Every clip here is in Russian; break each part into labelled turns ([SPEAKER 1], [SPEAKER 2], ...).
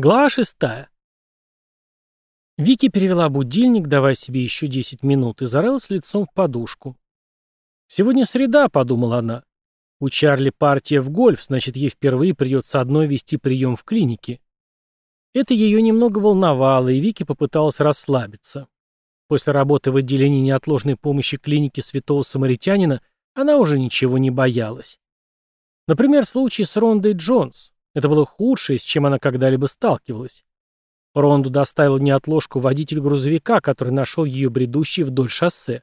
[SPEAKER 1] Глава шестая. Вики перевела будильник, давая себе еще 10 минут, и зарылась лицом в подушку. «Сегодня среда», — подумала она. «У Чарли партия в гольф, значит, ей впервые придется одной вести прием в клинике». Это ее немного волновало, и Вики попыталась расслабиться. После работы в отделении неотложной помощи клиники Святого Самаритянина она уже ничего не боялась. Например, случай с Рондой Джонс. Это было худшее, с чем она когда-либо сталкивалась. Ронду доставил неотложку водитель грузовика, который нашел ее бредущей вдоль шоссе.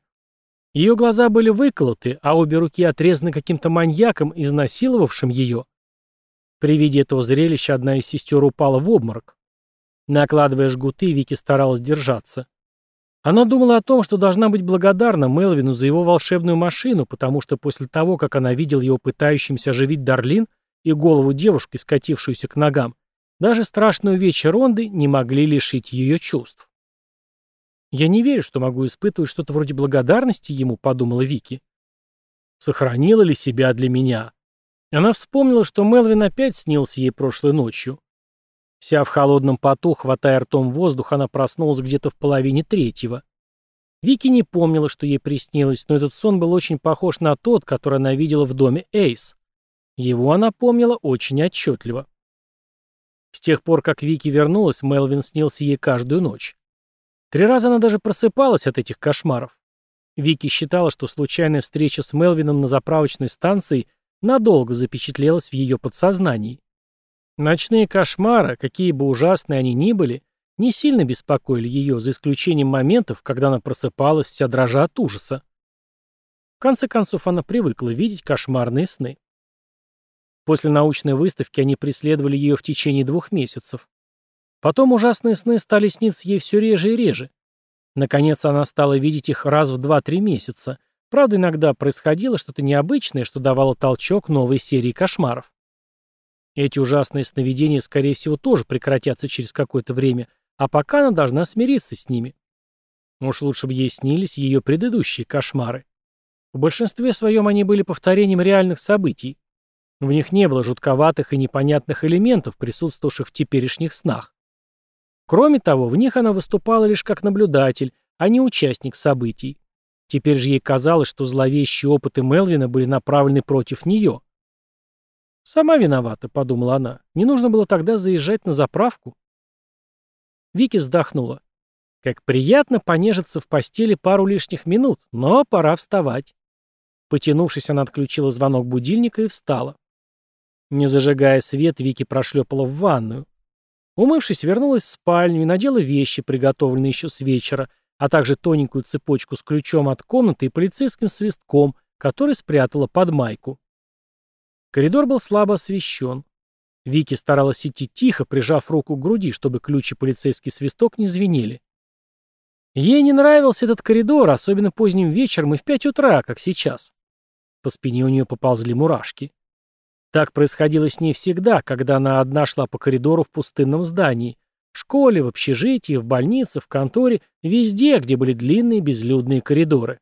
[SPEAKER 1] Ее глаза были выколоты, а обе руки отрезаны каким-то маньяком, изнасиловавшим ее. При виде этого зрелища одна из сестер упала в обморок. Накладывая жгуты, Вики старалась держаться. Она думала о том, что должна быть благодарна Мелвину за его волшебную машину, потому что после того, как она видела его пытающимся оживить Дарлин, и голову девушки, скатившуюся к ногам, даже страшную вечер Ронды не могли лишить ее чувств. «Я не верю, что могу испытывать что-то вроде благодарности ему», — подумала Вики. «Сохранила ли себя для меня?» Она вспомнила, что Мелвин опять снился ей прошлой ночью. Вся в холодном поту, хватая ртом воздух, она проснулась где-то в половине третьего. Вики не помнила, что ей приснилось, но этот сон был очень похож на тот, который она видела в доме Эйс. Его она помнила очень отчетливо. С тех пор, как Вики вернулась, Мелвин снился ей каждую ночь. Три раза она даже просыпалась от этих кошмаров. Вики считала, что случайная встреча с Мелвином на заправочной станции надолго запечатлелась в ее подсознании. Ночные кошмары, какие бы ужасные они ни были, не сильно беспокоили ее, за исключением моментов, когда она просыпалась вся дрожа от ужаса. В конце концов, она привыкла видеть кошмарные сны. После научной выставки они преследовали ее в течение двух месяцев. Потом ужасные сны стали сниться ей все реже и реже. Наконец она стала видеть их раз в два-три месяца. Правда, иногда происходило что-то необычное, что давало толчок новой серии кошмаров. Эти ужасные сновидения, скорее всего, тоже прекратятся через какое-то время, а пока она должна смириться с ними. Уж лучше бы ей снились ее предыдущие кошмары. В большинстве своем они были повторением реальных событий. В них не было жутковатых и непонятных элементов, присутствовавших в теперешних снах. Кроме того, в них она выступала лишь как наблюдатель, а не участник событий. Теперь же ей казалось, что зловещие опыты Мелвина были направлены против нее. «Сама виновата», — подумала она. «Не нужно было тогда заезжать на заправку». Вики вздохнула. Как приятно понежиться в постели пару лишних минут, но пора вставать. Потянувшись, она отключила звонок будильника и встала. Не зажигая свет, Вики прошлепала в ванную. Умывшись, вернулась в спальню и надела вещи, приготовленные еще с вечера, а также тоненькую цепочку с ключом от комнаты и полицейским свистком, который спрятала под майку. Коридор был слабо освещен. Вики старалась идти тихо, прижав руку к груди, чтобы ключ и полицейский свисток не звенели. Ей не нравился этот коридор, особенно поздним вечером и в пять утра, как сейчас. По спине у нее поползли мурашки. Так происходило с ней всегда, когда она одна шла по коридору в пустынном здании. В школе, в общежитии, в больнице, в конторе, везде, где были длинные безлюдные коридоры.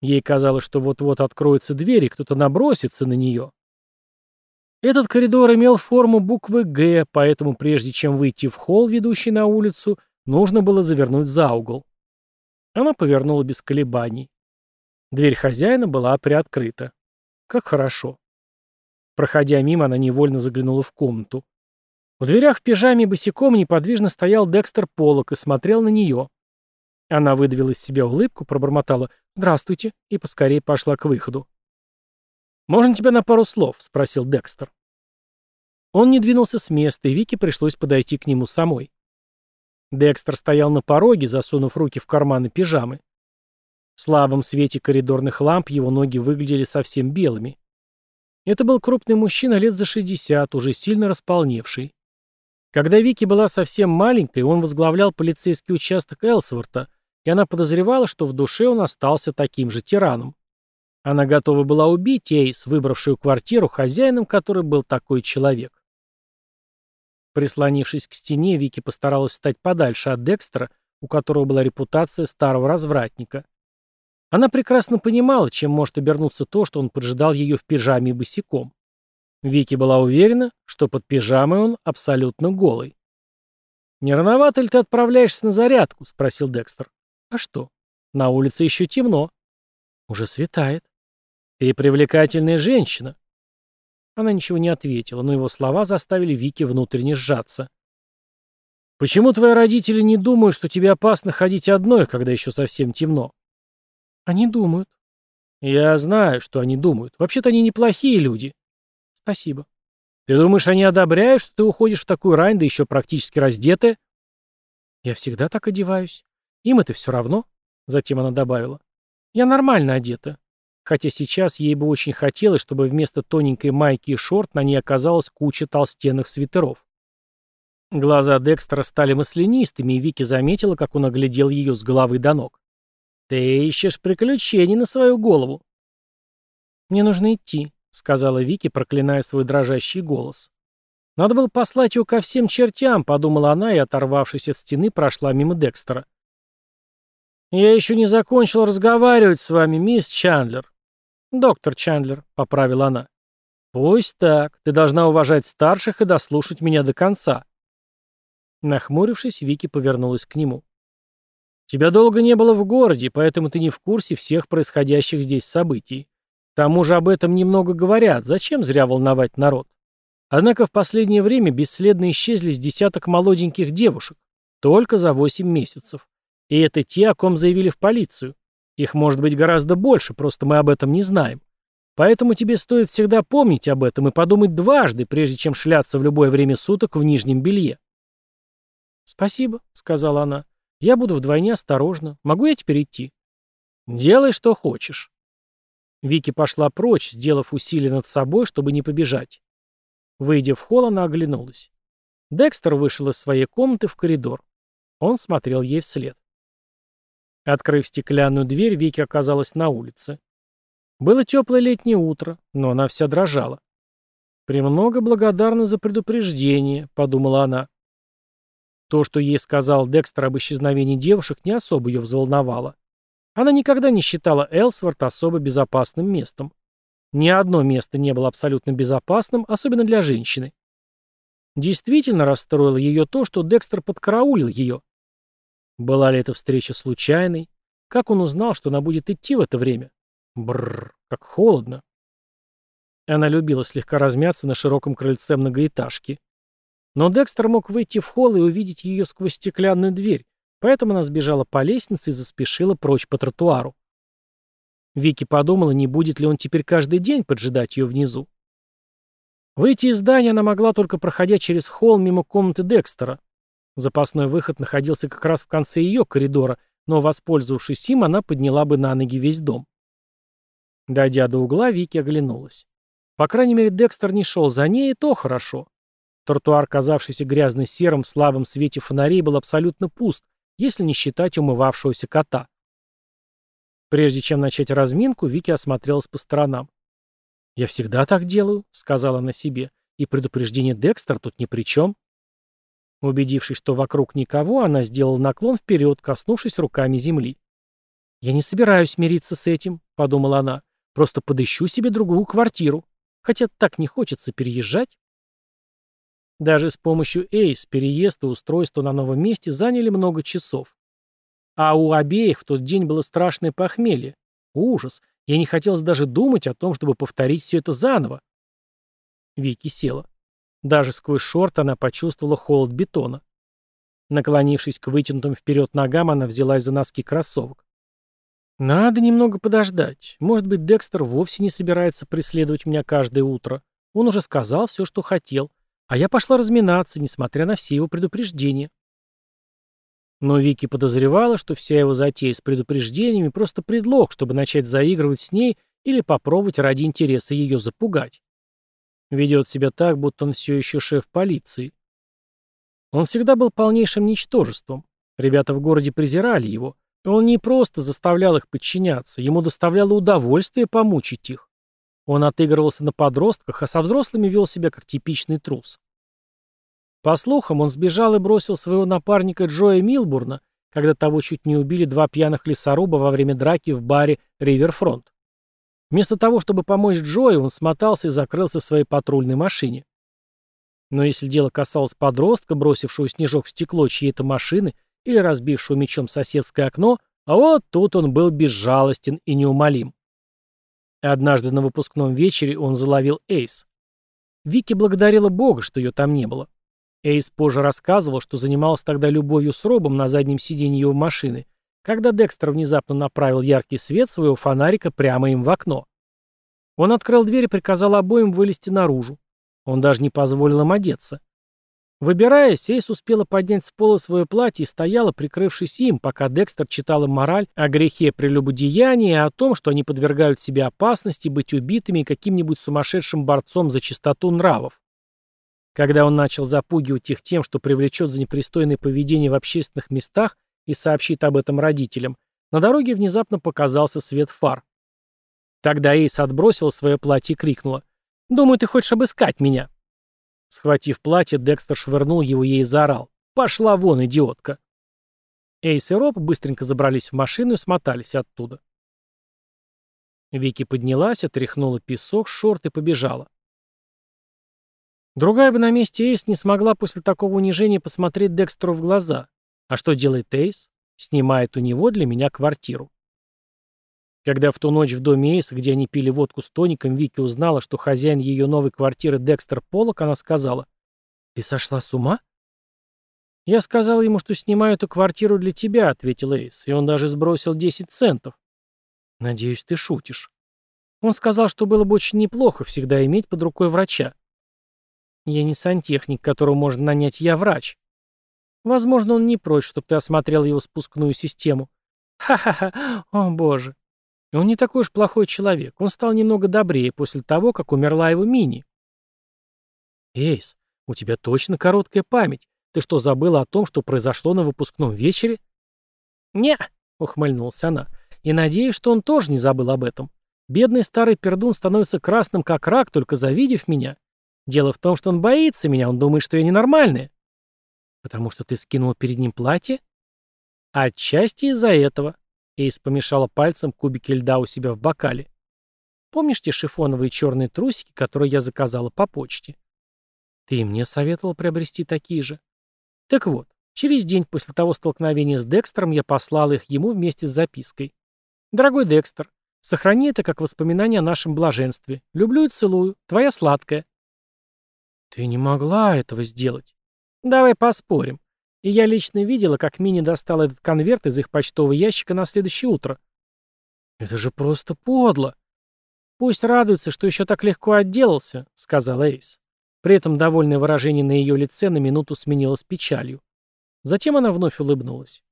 [SPEAKER 1] Ей казалось, что вот-вот откроется дверь, и кто-то набросится на нее. Этот коридор имел форму буквы «Г», поэтому прежде чем выйти в холл, ведущий на улицу, нужно было завернуть за угол. Она повернула без колебаний. Дверь хозяина была приоткрыта. Как хорошо. Проходя мимо, она невольно заглянула в комнату. В дверях в пижаме босиком неподвижно стоял Декстер Поллок и смотрел на нее. Она выдавила из себя улыбку, пробормотала «Здравствуйте» и поскорее пошла к выходу. «Можно тебя на пару слов?» — спросил Декстер. Он не двинулся с места, и Вике пришлось подойти к нему самой. Декстер стоял на пороге, засунув руки в карманы пижамы. В слабом свете коридорных ламп его ноги выглядели совсем белыми. Это был крупный мужчина лет за 60, уже сильно располневший. Когда Вики была совсем маленькой, он возглавлял полицейский участок Элсворта, и она подозревала, что в душе он остался таким же тираном. Она готова была убить Эйс, выбравшую квартиру, хозяином которой был такой человек. Прислонившись к стене, Вики постаралась встать подальше от Декстера, у которого была репутация старого развратника. Она прекрасно понимала, чем может обернуться то, что он поджидал ее в пижаме босиком. Вики была уверена, что под пижамой он абсолютно голый. «Не рановато ли ты отправляешься на зарядку?» — спросил Декстер. «А что? На улице еще темно». «Уже светает». «Ты привлекательная женщина». Она ничего не ответила, но его слова заставили Вики внутренне сжаться. «Почему твои родители не думают, что тебе опасно ходить одной, когда еще совсем темно?» «Они думают». «Я знаю, что они думают. Вообще-то они неплохие люди». «Спасибо». «Ты думаешь, они одобряют, что ты уходишь в такую рань, да еще практически раздетая?» «Я всегда так одеваюсь. Им это все равно», — затем она добавила. «Я нормально одета. Хотя сейчас ей бы очень хотелось, чтобы вместо тоненькой майки и шорт на ней оказалась куча толстенных свитеров. Глаза Декстера стали маслянистыми, и Вики заметила, как он оглядел ее с головы до ног. «Ты ищешь приключений на свою голову». «Мне нужно идти», — сказала Вики, проклиная свой дрожащий голос. «Надо было послать ее ко всем чертям», — подумала она и, оторвавшись от стены, прошла мимо Декстера. «Я еще не закончил разговаривать с вами, мисс Чандлер». «Доктор Чандлер», — поправила она. «Пусть так. Ты должна уважать старших и дослушать меня до конца». Нахмурившись, Вики повернулась к нему. «Тебя долго не было в городе, поэтому ты не в курсе всех происходящих здесь событий. К тому же об этом немного говорят, зачем зря волновать народ? Однако в последнее время бесследно исчезли с десяток молоденьких девушек, только за восемь месяцев. И это те, о ком заявили в полицию. Их может быть гораздо больше, просто мы об этом не знаем. Поэтому тебе стоит всегда помнить об этом и подумать дважды, прежде чем шляться в любое время суток в нижнем белье. «Спасибо», — сказала она. «Я буду вдвойне осторожна. Могу я теперь идти?» «Делай, что хочешь». Вики пошла прочь, сделав усилие над собой, чтобы не побежать. Выйдя в холл, она оглянулась. Декстер вышел из своей комнаты в коридор. Он смотрел ей вслед. Открыв стеклянную дверь, Вики оказалась на улице. Было теплое летнее утро, но она вся дрожала. «Премного благодарна за предупреждение», — подумала она. То, что ей сказал Декстер об исчезновении девушек, не особо ее взволновало. Она никогда не считала Элсворт особо безопасным местом. Ни одно место не было абсолютно безопасным, особенно для женщины. Действительно расстроило ее то, что Декстер подкараулил ее. Была ли эта встреча случайной? Как он узнал, что она будет идти в это время? Бррр, как холодно. Она любила слегка размяться на широком крыльце многоэтажки. Но Декстер мог выйти в холл и увидеть ее сквозь стеклянную дверь, поэтому она сбежала по лестнице и заспешила прочь по тротуару. Вики подумала, не будет ли он теперь каждый день поджидать ее внизу. Выйти из здания она могла только проходя через холл мимо комнаты Декстера. Запасной выход находился как раз в конце ее коридора, но, воспользовавшись им, она подняла бы на ноги весь дом. Дойдя до угла, Вики оглянулась. По крайней мере, Декстер не шел за ней, и то хорошо. Тротуар, казавшийся грязно-серым в слабом свете фонарей, был абсолютно пуст, если не считать умывавшегося кота. Прежде чем начать разминку, Вики осмотрелась по сторонам. «Я всегда так делаю», — сказала она себе, — «и предупреждение Декстер тут ни при чем». Убедившись, что вокруг никого, она сделала наклон вперед, коснувшись руками земли. «Я не собираюсь мириться с этим», — подумала она, — «просто подыщу себе другую квартиру. Хотя так не хочется переезжать». Даже с помощью Эйс переезд и устройство на новом месте заняли много часов. А у обеих в тот день было страшное похмелье. Ужас. Я не хотелось даже думать о том, чтобы повторить все это заново. Вики села. Даже сквозь шорт она почувствовала холод бетона. Наклонившись к вытянутым вперед ногам, она взялась за носки кроссовок. «Надо немного подождать. Может быть, Декстер вовсе не собирается преследовать меня каждое утро. Он уже сказал все, что хотел. А я пошла разминаться, несмотря на все его предупреждения. Но Вики подозревала, что вся его затея с предупреждениями просто предлог, чтобы начать заигрывать с ней или попробовать ради интереса ее запугать. Ведет себя так, будто он все еще шеф полиции. Он всегда был полнейшим ничтожеством. Ребята в городе презирали его. И он не просто заставлял их подчиняться, ему доставляло удовольствие помучить их. Он отыгрывался на подростках, а со взрослыми вел себя как типичный трус. По слухам, он сбежал и бросил своего напарника Джоя Милбурна, когда того чуть не убили два пьяных лесоруба во время драки в баре «Риверфронт». Вместо того, чтобы помочь Джою, он смотался и закрылся в своей патрульной машине. Но если дело касалось подростка, бросившего снежок в стекло чьей-то машины или разбившего мечом соседское окно, а вот тут он был безжалостен и неумолим. Однажды на выпускном вечере он заловил Эйс. Вики благодарила Бога, что ее там не было. Эйс позже рассказывал, что занимался тогда любовью с Робом на заднем сиденье его машины, когда Декстер внезапно направил яркий свет своего фонарика прямо им в окно. Он открыл дверь и приказал обоим вылезти наружу. Он даже не позволил им одеться. Выбираясь, Эйс успела поднять с пола свое платье и стояла, прикрывшись им, пока Декстер читал им мораль о грехе прелюбодеяния и о том, что они подвергают себе опасности быть убитыми каким-нибудь сумасшедшим борцом за чистоту нравов. Когда он начал запугивать их тем, что привлечет за непристойное поведение в общественных местах и сообщит об этом родителям, на дороге внезапно показался свет фар. Тогда Эйс отбросила свое платье и крикнула. «Думаю, ты хочешь обыскать меня». Схватив платье, Декстер швырнул его ей и заорал. «Пошла вон, идиотка!» Эйс и Роб быстренько забрались в машину и смотались оттуда. Вики поднялась, отряхнула песок, шорт и побежала. Другая бы на месте Эйс не смогла после такого унижения посмотреть Декстеру в глаза. А что делает Эйс? Снимает у него для меня квартиру. Когда в ту ночь в доме Эйса, где они пили водку с тоником, Вики узнала, что хозяин ее новой квартиры Декстер Поллок, она сказала, «Ты сошла с ума?» «Я сказал ему, что снимаю эту квартиру для тебя», — ответил Эйс, и он даже сбросил 10 центов. «Надеюсь, ты шутишь». Он сказал, что было бы очень неплохо всегда иметь под рукой врача. «Я не сантехник, которого можно нанять, я врач». «Возможно, он не прочь, чтобы ты осмотрел его спускную систему». «Ха-ха-ха, о боже». Он не такой уж плохой человек. Он стал немного добрее после того, как умерла его Мини. Эйс, у тебя точно короткая память. Ты что, забыла о том, что произошло на выпускном вечере? Не, ухмыльнулась она. И надеюсь, что он тоже не забыл об этом. Бедный старый пердун становится красным как рак, только завидев меня. Дело в том, что он боится меня, он думает, что я ненормальная. Потому что ты скинула перед ним платье? Отчасти из-за этого. Эйс помешала пальцем кубики льда у себя в бокале. «Помнишь те шифоновые черные трусики, которые я заказала по почте?» «Ты мне советовал приобрести такие же». «Так вот, через день после того столкновения с Декстером я послала их ему вместе с запиской. «Дорогой Декстер, сохрани это как воспоминание о нашем блаженстве. Люблю и целую. Твоя сладкая». «Ты не могла этого сделать». «Давай поспорим. И я лично видела, как Мини достал этот конверт из их почтового ящика на следующее утро. «Это же просто подло!» «Пусть радуется, что еще так легко отделался», — сказал Эйс. При этом довольное выражение на ее лице на минуту сменилось печалью. Затем она вновь улыбнулась.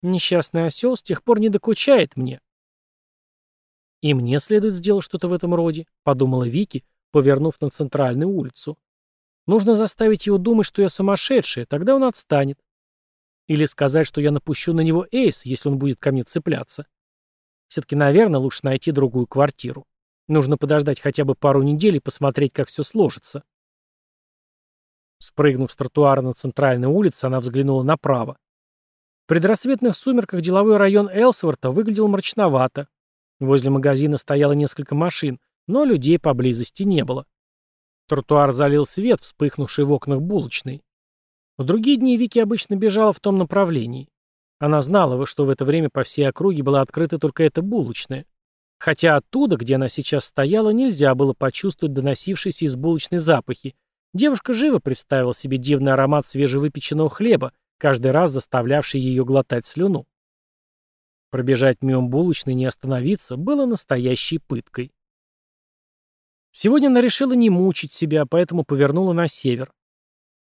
[SPEAKER 1] «Несчастный осел с тех пор не докучает мне». «И мне следует сделать что-то в этом роде», — подумала Вики, повернув на центральную улицу. «Нужно заставить его думать, что я сумасшедшая, тогда он отстанет. Или сказать, что я напущу на него эйс, если он будет ко мне цепляться. Все-таки, наверное, лучше найти другую квартиру. Нужно подождать хотя бы пару недель и посмотреть, как все сложится. Спрыгнув с тротуара на центральной улице, она взглянула направо. В предрассветных сумерках деловой район Элсворта выглядел мрачновато. Возле магазина стояло несколько машин, но людей поблизости не было. Тротуар залил свет, вспыхнувший в окнах булочной. В другие дни Вики обычно бежала в том направлении. Она знала, что в это время по всей округе была открыта только эта булочная. Хотя оттуда, где она сейчас стояла, нельзя было почувствовать доносившиеся из булочной запахи. Девушка живо представила себе дивный аромат свежевыпеченного хлеба, каждый раз заставлявший ее глотать слюну. Пробежать мимо булочной не остановиться было настоящей пыткой. Сегодня она решила не мучить себя, поэтому повернула на север.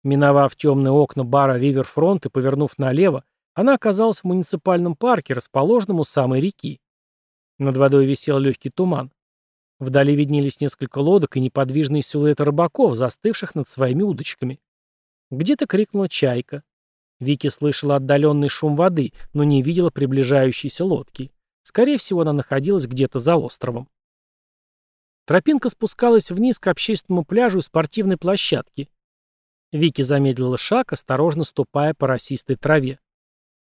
[SPEAKER 1] Миновав темные окна бара Риверфронт и повернув налево, она оказалась в муниципальном парке, расположенном у самой реки. Над водой висел легкий туман. Вдали виднелись несколько лодок и неподвижные силуэты рыбаков, застывших над своими удочками. Где-то крикнула чайка. Вики слышала отдаленный шум воды, но не видела приближающейся лодки. Скорее всего, она находилась где-то за островом. Тропинка спускалась вниз к общественному пляжу и спортивной площадке. Вики замедлила шаг, осторожно ступая по росистой траве.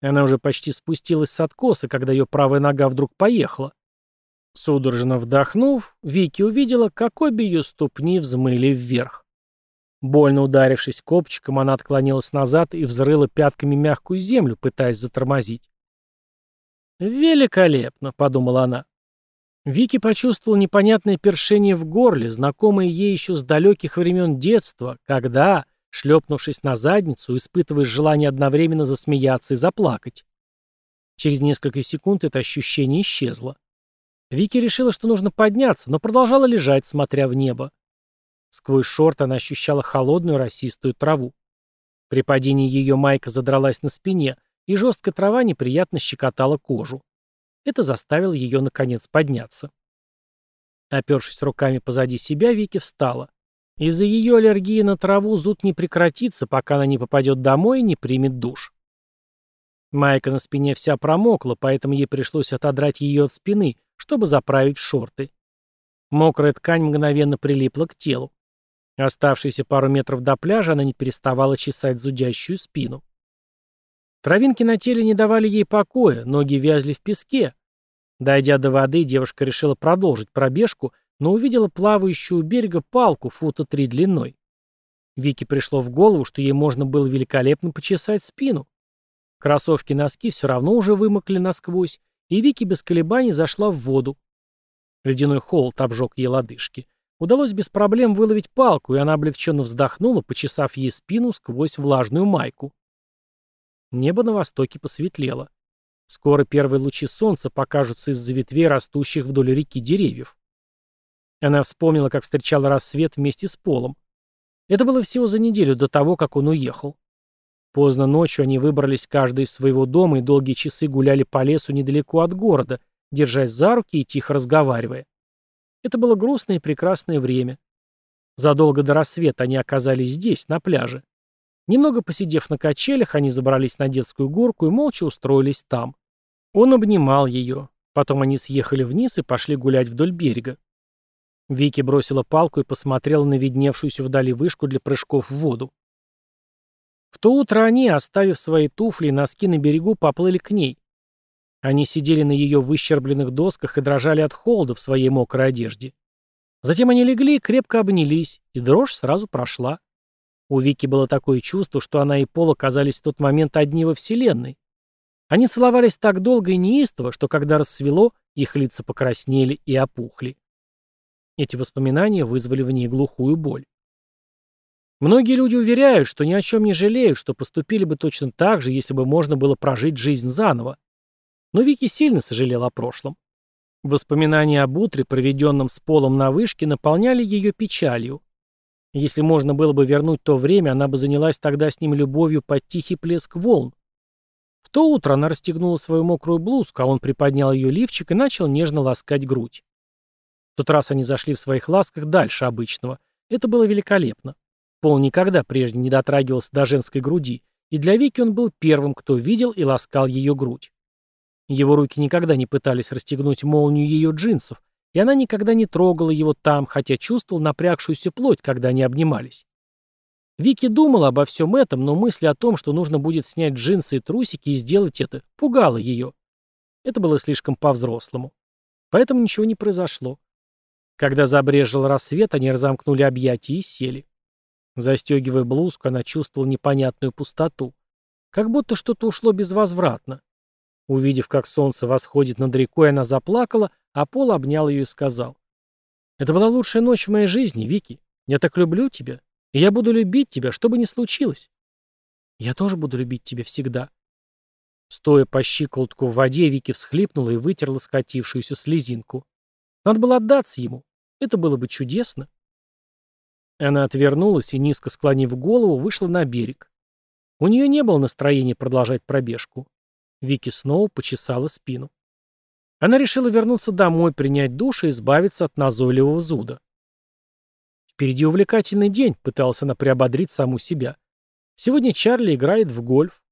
[SPEAKER 1] Она уже почти спустилась с откоса, когда ее правая нога вдруг поехала. Судорожно вдохнув, Вики увидела, как обе ее ступни взмыли вверх. Больно ударившись копчиком, она отклонилась назад и взрыла пятками мягкую землю, пытаясь затормозить. «Великолепно», — подумала она. Вики почувствовал непонятное першение в горле, знакомое ей еще с далеких времен детства, когда, шлепнувшись на задницу, испытываешь желание одновременно засмеяться и заплакать. Через несколько секунд это ощущение исчезло. Вики решила, что нужно подняться, но продолжала лежать, смотря в небо. Сквозь шорт она ощущала холодную росистую траву. При падении ее майка задралась на спине, и жесткая трава неприятно щекотала кожу. Это заставило ее, наконец, подняться. Опершись руками позади себя, Вики встала. Из-за ее аллергии на траву зуд не прекратится, пока она не попадет домой и не примет душ. Майка на спине вся промокла, поэтому ей пришлось отодрать ее от спины, чтобы заправить шорты. Мокрая ткань мгновенно прилипла к телу. Оставшиеся пару метров до пляжа она не переставала чесать зудящую спину. Травинки на теле не давали ей покоя, ноги вязли в песке. Дойдя до воды, девушка решила продолжить пробежку, но увидела плавающую у берега палку фута три длиной. Вике пришло в голову, что ей можно было великолепно почесать спину. Кроссовки-носки все равно уже вымокли насквозь, и Вики без колебаний зашла в воду. Ледяной холод обжег ей лодыжки. Удалось без проблем выловить палку, и она облегченно вздохнула, почесав ей спину сквозь влажную майку. Небо на востоке посветлело. Скоро первые лучи солнца покажутся из-за ветвей растущих вдоль реки деревьев. Она вспомнила, как встречала рассвет вместе с Полом. Это было всего за неделю до того, как он уехал. Поздно ночью они выбрались каждый из своего дома и долгие часы гуляли по лесу недалеко от города, держась за руки и тихо разговаривая. Это было грустное и прекрасное время. Задолго до рассвета они оказались здесь, на пляже. Немного посидев на качелях, они забрались на детскую горку и молча устроились там. Он обнимал ее. Потом они съехали вниз и пошли гулять вдоль берега. Вики бросила палку и посмотрела на видневшуюся вдали вышку для прыжков в воду. В то утро они, оставив свои туфли и носки на берегу, поплыли к ней. Они сидели на ее выщербленных досках и дрожали от холода в своей мокрой одежде. Затем они легли и крепко обнялись, и дрожь сразу прошла. У Вики было такое чувство, что она и Пол оказались в тот момент одни во Вселенной. Они целовались так долго и неистово, что когда рассвело, их лица покраснели и опухли. Эти воспоминания вызвали в ней глухую боль. Многие люди уверяют, что ни о чем не жалеют, что поступили бы точно так же, если бы можно было прожить жизнь заново. Но Вики сильно сожалела о прошлом. Воспоминания об утре, проведенном с Полом на вышке, наполняли ее печалью. Если можно было бы вернуть то время, она бы занялась тогда с ним любовью под тихий плеск волн. В то утро она расстегнула свою мокрую блузку, а он приподнял ее лифчик и начал нежно ласкать грудь. В тот раз они зашли в своих ласках дальше обычного. Это было великолепно. Пол никогда прежде не дотрагивался до женской груди, и для Вики он был первым, кто видел и ласкал ее грудь. Его руки никогда не пытались расстегнуть молнию ее джинсов, и она никогда не трогала его там, хотя чувствовал напрягшуюся плоть, когда они обнимались. Вики думала обо всем этом, но мысль о том, что нужно будет снять джинсы и трусики и сделать это, пугала ее. Это было слишком по-взрослому. Поэтому ничего не произошло. Когда забрежил рассвет, они разомкнули объятия и сели. Застегивая блузку, она чувствовала непонятную пустоту. Как будто что-то ушло безвозвратно. Увидев, как солнце восходит над рекой, она заплакала, а Пол обнял ее и сказал. «Это была лучшая ночь в моей жизни, Вики. Я так люблю тебя. И я буду любить тебя, что бы ни случилось. Я тоже буду любить тебя всегда». Стоя по щиколотку в воде, Вики всхлипнула и вытерла скатившуюся слезинку. Надо было отдаться ему. Это было бы чудесно. Она отвернулась и, низко склонив голову, вышла на берег. У нее не было настроения продолжать пробежку. Вики снова почесала спину. Она решила вернуться домой, принять душ и избавиться от назойливого зуда. Впереди увлекательный день, пыталась она приободрить саму себя. Сегодня Чарли играет в гольф.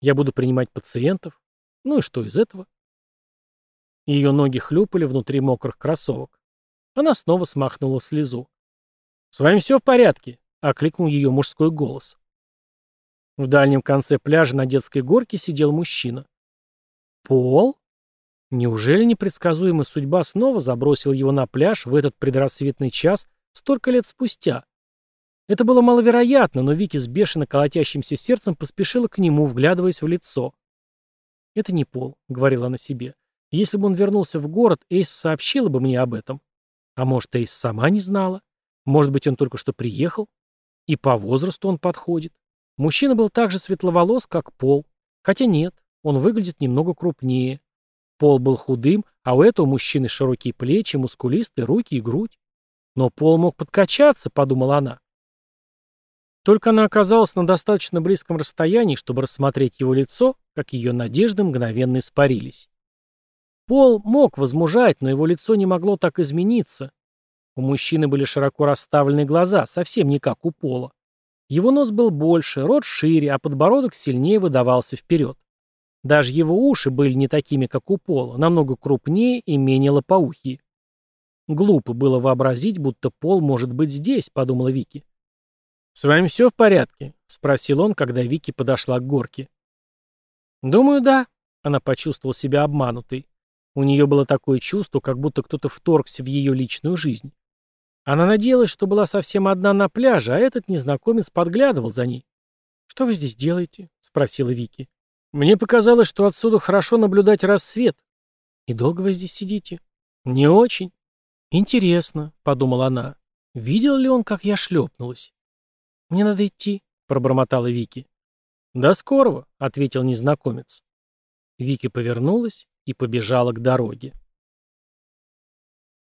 [SPEAKER 1] Я буду принимать пациентов. Ну и что из этого? Ее ноги хлюпали внутри мокрых кроссовок. Она снова смахнула слезу. «С вами все в порядке?» — окликнул ее мужской голос. В дальнем конце пляжа на детской горке сидел мужчина. Пол? Неужели непредсказуемая судьба снова забросила его на пляж в этот предрассветный час столько лет спустя? Это было маловероятно, но Вики с бешено колотящимся сердцем поспешила к нему, вглядываясь в лицо. «Это не Пол», — говорила она себе. «Если бы он вернулся в город, Эйс сообщила бы мне об этом. А может, Эйс сама не знала? Может быть, он только что приехал? И по возрасту он подходит. Мужчина был так же светловолос, как Пол. Хотя нет, он выглядит немного крупнее. Пол был худым, а у этого мужчины широкие плечи, мускулистые руки и грудь. Но Пол мог подкачаться, подумала она. Только она оказалась на достаточно близком расстоянии, чтобы рассмотреть его лицо, как ее надежды мгновенно испарились. Пол мог возмужать, но его лицо не могло так измениться. У мужчины были широко расставленные глаза, совсем не как у Пола. Его нос был больше, рот шире, а подбородок сильнее выдавался вперед. Даже его уши были не такими, как у Пола, намного крупнее и менее лопоухие. Глупо было вообразить, будто Пол может быть здесь, подумала Вики. «С вами все в порядке?» — спросил он, когда Вики подошла к горке. «Думаю, да», — она почувствовала себя обманутой. У нее было такое чувство, как будто кто-то вторгся в ее личную жизнь. Она надеялась, что была совсем одна на пляже, а этот незнакомец подглядывал за ней. «Что вы здесь делаете?» — спросила Вики. «Мне показалось, что отсюда хорошо наблюдать рассвет». «И долго вы здесь сидите?» «Не очень». «Интересно», — подумала она. «Видел ли он, как я шлепнулась?» «Мне надо идти», — пробормотала Вики. «До скорого», — ответил незнакомец. Вики повернулась и побежала к дороге.